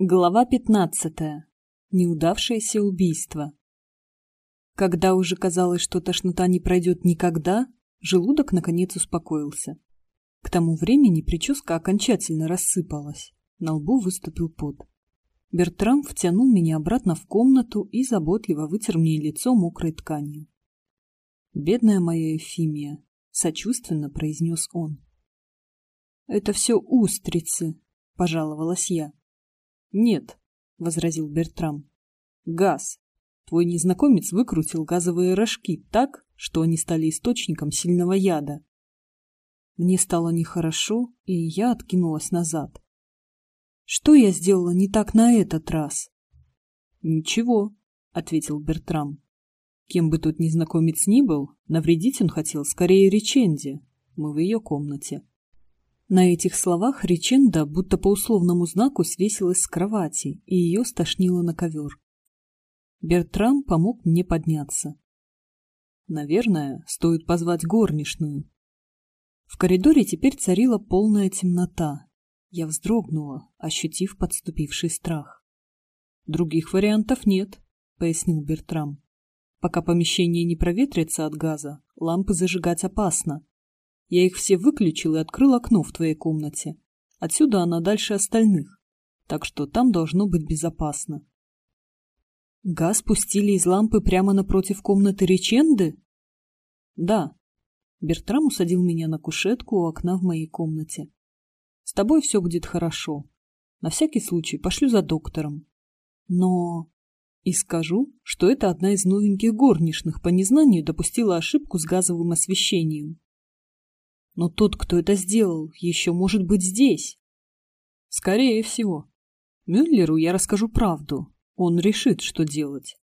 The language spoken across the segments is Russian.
Глава пятнадцатая. Неудавшееся убийство. Когда уже казалось, что тошнота не пройдет никогда, желудок наконец успокоился. К тому времени прическа окончательно рассыпалась. На лбу выступил пот. Бертрам втянул меня обратно в комнату и заботливо вытер мне лицо мокрой тканью. «Бедная моя Эфимия», — сочувственно произнес он. «Это все устрицы», — пожаловалась я. «Нет», — возразил Бертрам. «Газ. Твой незнакомец выкрутил газовые рожки так, что они стали источником сильного яда». Мне стало нехорошо, и я откинулась назад. «Что я сделала не так на этот раз?» «Ничего», — ответил Бертрам. «Кем бы тут незнакомец ни был, навредить он хотел скорее Реченде. Мы в ее комнате». На этих словах Риченда будто по условному знаку свесилась с кровати, и ее стошнило на ковер. Бертрам помог мне подняться. Наверное, стоит позвать горничную. В коридоре теперь царила полная темнота. Я вздрогнула, ощутив подступивший страх. «Других вариантов нет», — пояснил Бертрам. «Пока помещение не проветрится от газа, лампы зажигать опасно, я их все выключил и открыл окно в твоей комнате. Отсюда она дальше остальных. Так что там должно быть безопасно. Газ пустили из лампы прямо напротив комнаты Реченды? Да. Бертрам усадил меня на кушетку у окна в моей комнате. С тобой все будет хорошо. На всякий случай пошлю за доктором. Но... И скажу, что это одна из новеньких горничных по незнанию допустила ошибку с газовым освещением. Но тот, кто это сделал, еще может быть здесь. Скорее всего. Мюллеру я расскажу правду. Он решит, что делать.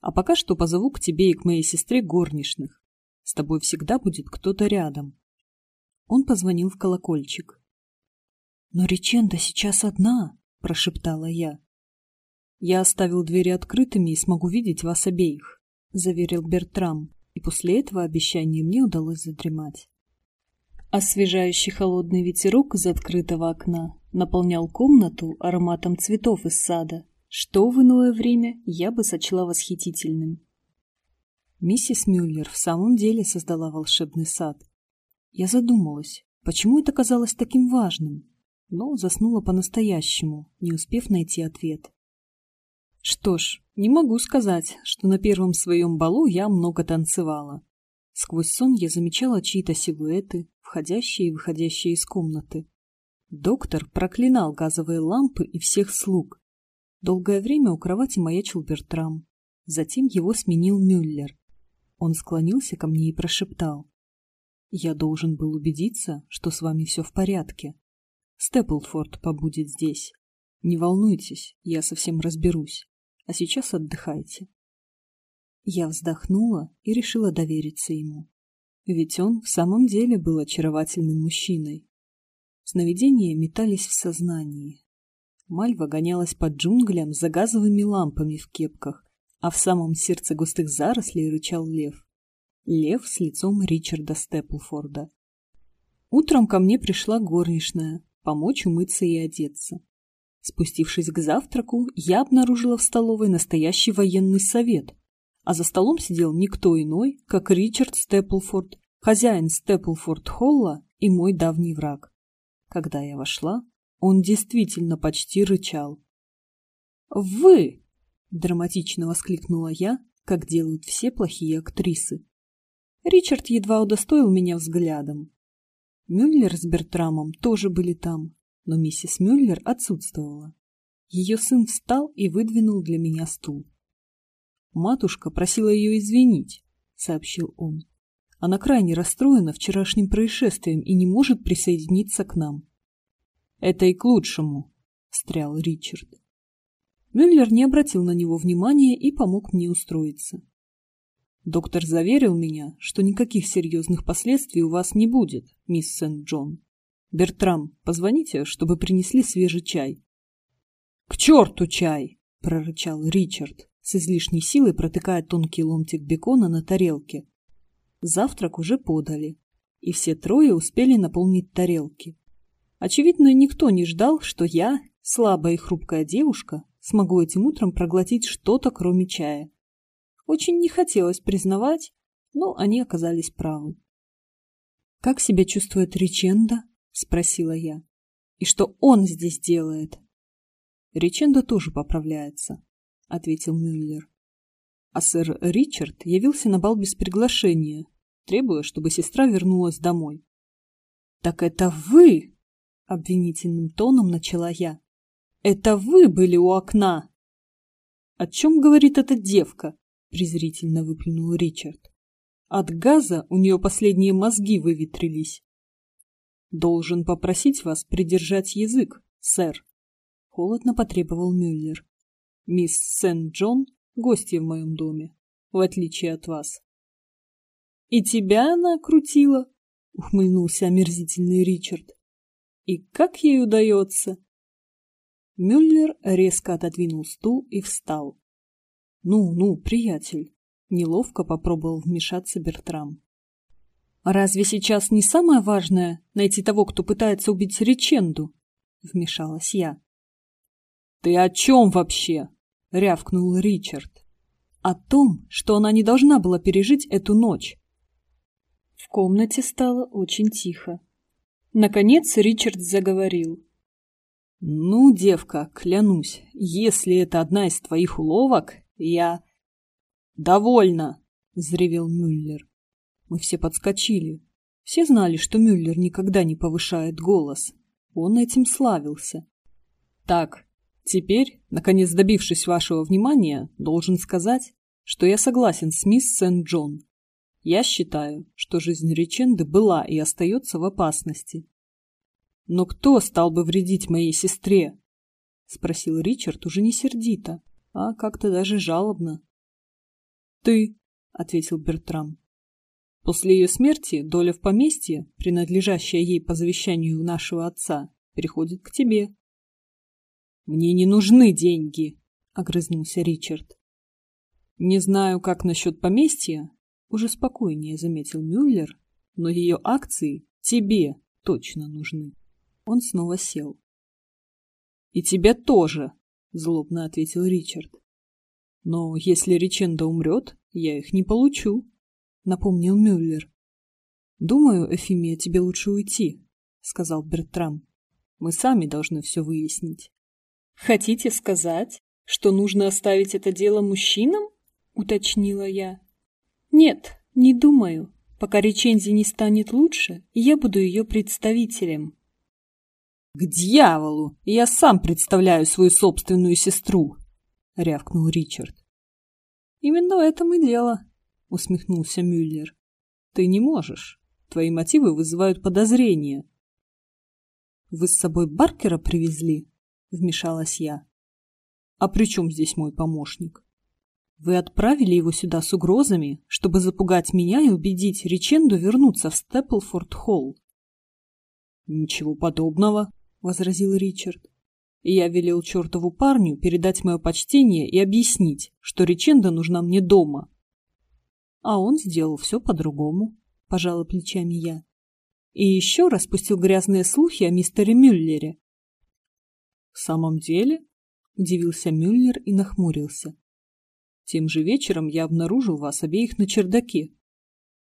А пока что позову к тебе и к моей сестре горничных. С тобой всегда будет кто-то рядом. Он позвонил в колокольчик. «Но Риченда сейчас одна», — прошептала я. «Я оставил двери открытыми и смогу видеть вас обеих», — заверил Бертрам, и после этого обещания мне удалось задремать. Освежающий холодный ветерок из открытого окна наполнял комнату ароматом цветов из сада, что в иное время я бы сочла восхитительным. Миссис Мюллер в самом деле создала волшебный сад. Я задумалась, почему это казалось таким важным, но заснула по-настоящему, не успев найти ответ. Что ж, не могу сказать, что на первом своем балу я много танцевала. Сквозь сон я замечала чьи-то силуэты, входящие и выходящие из комнаты. Доктор проклинал газовые лампы и всех слуг. Долгое время у кровати маячил Бертрам. Затем его сменил Мюллер. Он склонился ко мне и прошептал. «Я должен был убедиться, что с вами все в порядке. Степлфорд побудет здесь. Не волнуйтесь, я совсем разберусь. А сейчас отдыхайте». Я вздохнула и решила довериться ему. Ведь он в самом деле был очаровательным мужчиной. Сновидения метались в сознании. Мальва гонялась под джунглям за газовыми лампами в кепках, а в самом сердце густых зарослей рычал лев. Лев с лицом Ричарда Степлфорда. Утром ко мне пришла горничная, помочь умыться и одеться. Спустившись к завтраку, я обнаружила в столовой настоящий военный совет, а за столом сидел никто иной, как Ричард Степлфорд, хозяин Степлфорд-Холла и мой давний враг. Когда я вошла, он действительно почти рычал. «Вы!» — драматично воскликнула я, как делают все плохие актрисы. Ричард едва удостоил меня взглядом. Мюллер с Бертрамом тоже были там, но миссис Мюллер отсутствовала. Ее сын встал и выдвинул для меня стул. Матушка просила ее извинить, сообщил он. Она крайне расстроена вчерашним происшествием и не может присоединиться к нам. Это и к лучшему, встрял Ричард. Мюллер не обратил на него внимания и помог мне устроиться. Доктор заверил меня, что никаких серьезных последствий у вас не будет, мисс Сент-Джон. Бертрам, позвоните, чтобы принесли свежий чай. — К черту чай! — прорычал Ричард с излишней силой протыкая тонкий ломтик бекона на тарелке. Завтрак уже подали, и все трое успели наполнить тарелки. Очевидно, никто не ждал, что я, слабая и хрупкая девушка, смогу этим утром проглотить что-то, кроме чая. Очень не хотелось признавать, но они оказались правы. «Как себя чувствует Риченда?» — спросила я. «И что он здесь делает?» «Риченда тоже поправляется», — ответил Мюллер. А сэр Ричард явился на бал без приглашения, требуя, чтобы сестра вернулась домой. «Так это вы!» — обвинительным тоном начала я. «Это вы были у окна!» «О чем говорит эта девка?» — презрительно выплюнул Ричард. «От газа у нее последние мозги выветрились». «Должен попросить вас придержать язык, сэр», — холодно потребовал Мюллер. «Мисс Сент-Джон — гостья в моем доме, в отличие от вас». «И тебя она крутила?» — ухмыльнулся омерзительный Ричард. «И как ей удается?» Мюллер резко отодвинул стул и встал. «Ну, ну, приятель!» — неловко попробовал вмешаться Бертрам. «Разве сейчас не самое важное — найти того, кто пытается убить Риченду?» — вмешалась я. «Ты о чем вообще?» — рявкнул Ричард. «О том, что она не должна была пережить эту ночь». В комнате стало очень тихо. Наконец Ричард заговорил. «Ну, девка, клянусь, если это одна из твоих уловок, я...» «Довольно!» — взревел Мюллер. Мы все подскочили. Все знали, что Мюллер никогда не повышает голос. Он этим славился. «Так, теперь, наконец добившись вашего внимания, должен сказать, что я согласен с мисс Сент-Джон. Я считаю, что жизнь Риченды была и остается в опасности. «Но кто стал бы вредить моей сестре?» — спросил Ричард уже не сердито, а как-то даже жалобно. «Ты», — ответил Бертрам. «После ее смерти доля в поместье, принадлежащая ей по завещанию нашего отца, переходит к тебе». «Мне не нужны деньги», — огрызнулся Ричард. «Не знаю, как насчет поместья», — уже спокойнее заметил Мюллер, «но ее акции тебе точно нужны». Он снова сел. «И тебе тоже», — злобно ответил Ричард. «Но если Риченда умрет, я их не получу», — напомнил Мюллер. «Думаю, Эфимия, тебе лучше уйти», — сказал Бертрам. «Мы сами должны все выяснить». «Хотите сказать, что нужно оставить это дело мужчинам?» — уточнила я. «Нет, не думаю. Пока Ричензи не станет лучше, я буду ее представителем», «К дьяволу! Я сам представляю свою собственную сестру!» — рявкнул Ричард. «Именно в этом и дело», — усмехнулся Мюллер. «Ты не можешь. Твои мотивы вызывают подозрения». «Вы с собой Баркера привезли?» — вмешалась я. «А при чем здесь мой помощник?» «Вы отправили его сюда с угрозами, чтобы запугать меня и убедить Риченду вернуться в Степлфорд-Холл». «Ничего подобного», — возразил Ричард. Я велел чертову парню передать мое почтение и объяснить, что Риченда нужна мне дома. А он сделал все по-другому, — пожала плечами я. И еще распустил грязные слухи о мистере Мюллере. — В самом деле? — удивился Мюллер и нахмурился. Тем же вечером я обнаружил вас обеих на чердаке.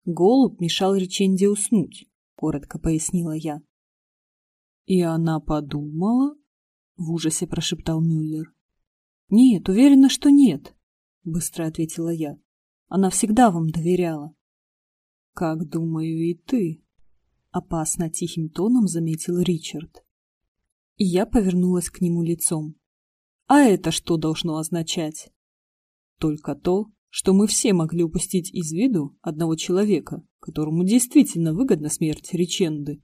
Голубь мешал Риченде уснуть, — коротко пояснила я. И она подумала? В ужасе прошептал Мюллер. Нет, уверена, что нет, быстро ответила я. Она всегда вам доверяла. Как думаю и ты, опасно тихим тоном заметил Ричард. И я повернулась к нему лицом. А это что должно означать? Только то, что мы все могли упустить из виду одного человека, которому действительно выгодна смерть Риченды.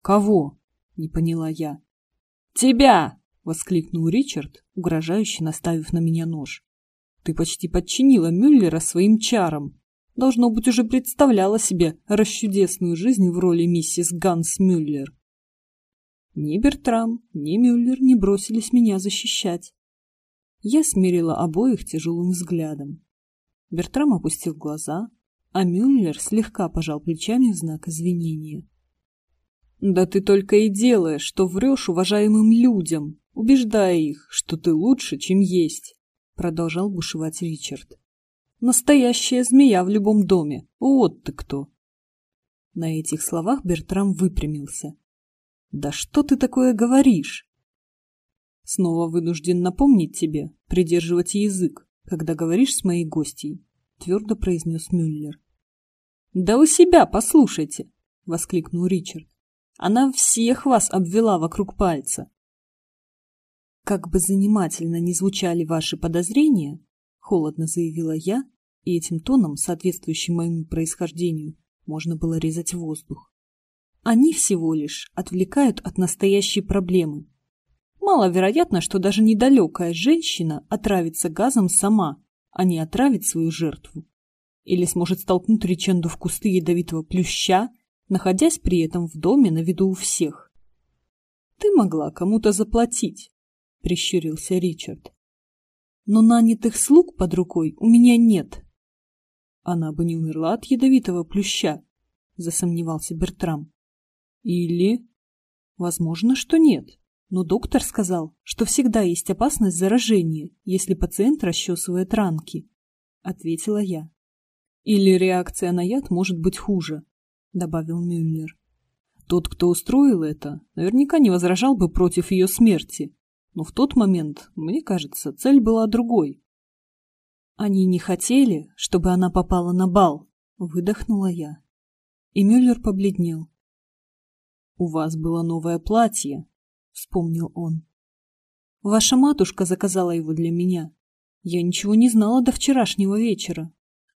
Кого? — не поняла я. «Тебя!» — воскликнул Ричард, угрожающе наставив на меня нож. «Ты почти подчинила Мюллера своим чарам. Должно быть, уже представляла себе расчудесную жизнь в роли миссис Ганс Мюллер». Ни Бертрам, ни Мюллер не бросились меня защищать. Я смирила обоих тяжелым взглядом. Бертрам опустил глаза, а Мюллер слегка пожал плечами в знак извинения. «Да ты только и делаешь, что врешь уважаемым людям!» убеждая их, что ты лучше, чем есть, продолжал бушевать Ричард. Настоящая змея в любом доме. Вот ты кто. На этих словах Бертрам выпрямился. Да что ты такое говоришь? Снова вынужден напомнить тебе придерживать язык, когда говоришь с моей гостьей, твердо произнес Мюллер. Да у себя послушайте, воскликнул Ричард. Она всех вас обвела вокруг пальца. Как бы занимательно ни звучали ваши подозрения, холодно заявила я, и этим тоном, соответствующим моему происхождению, можно было резать воздух. Они всего лишь отвлекают от настоящей проблемы. Маловероятно, что даже недалекая женщина отравится газом сама, а не отравит свою жертву. Или сможет столкнуть реченду в кусты ядовитого плюща, находясь при этом в доме на виду у всех. «Ты могла кому-то заплатить», — прищурился Ричард. «Но нанятых слуг под рукой у меня нет». «Она бы не умерла от ядовитого плюща», — засомневался Бертрам. «Или...» «Возможно, что нет», но доктор сказал, что всегда есть опасность заражения, если пациент расчесывает ранки, — ответила я. Или реакция на яд может быть хуже, — добавил Мюллер. Тот, кто устроил это, наверняка не возражал бы против ее смерти, но в тот момент, мне кажется, цель была другой. Они не хотели, чтобы она попала на бал, — выдохнула я. И Мюллер побледнел. «У вас было новое платье», — вспомнил он. «Ваша матушка заказала его для меня. Я ничего не знала до вчерашнего вечера.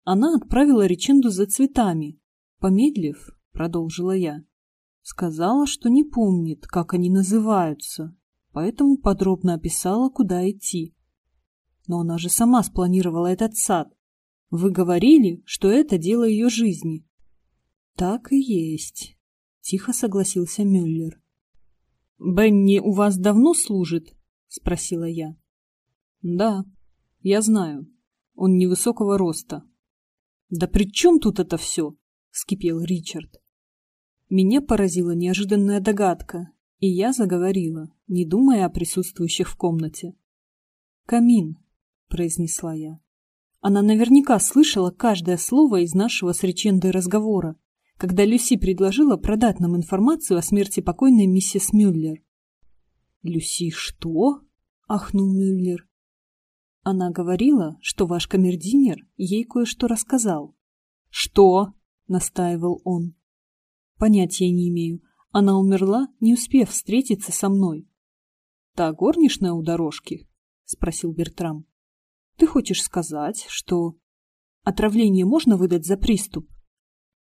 Она отправила реченду за цветами. Помедлив, продолжила я. Сказала, что не помнит, как они называются, поэтому подробно описала, куда идти. Но она же сама спланировала этот сад. Вы говорили, что это дело ее жизни. Так и есть, тихо согласился Мюллер. «Бенни у вас давно служит?» — спросила я. «Да, я знаю. Он невысокого роста». «Да при чем тут это все?» — вскипел Ричард. Меня поразила неожиданная догадка, и я заговорила, не думая о присутствующих в комнате. «Камин», — произнесла я. Она наверняка слышала каждое слово из нашего с Ричендой разговора когда Люси предложила продать нам информацию о смерти покойной миссис Мюллер. «Люси что?» – ахнул Мюллер. Она говорила, что ваш камердинер ей кое-что рассказал. «Что?» – настаивал он. «Понятия не имею. Она умерла, не успев встретиться со мной». «Та горничная у дорожки?» – спросил Бертрам. «Ты хочешь сказать, что...» «Отравление можно выдать за приступ?»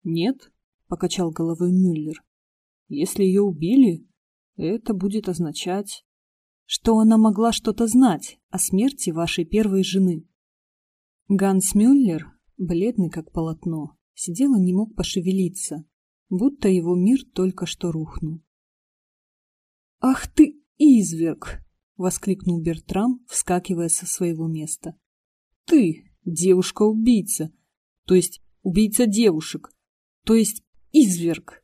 «Нет, — покачал головой Мюллер. «Если ее убили, это будет означать, что она могла что-то знать о смерти вашей первой жены». Ганс Мюллер, бледный как полотно, сидел и не мог пошевелиться, будто его мир только что рухнул. «Ах ты, изверг!» — воскликнул Бертрам, вскакивая со своего места. «Ты, девушка-убийца, то есть убийца девушек, то есть изверг.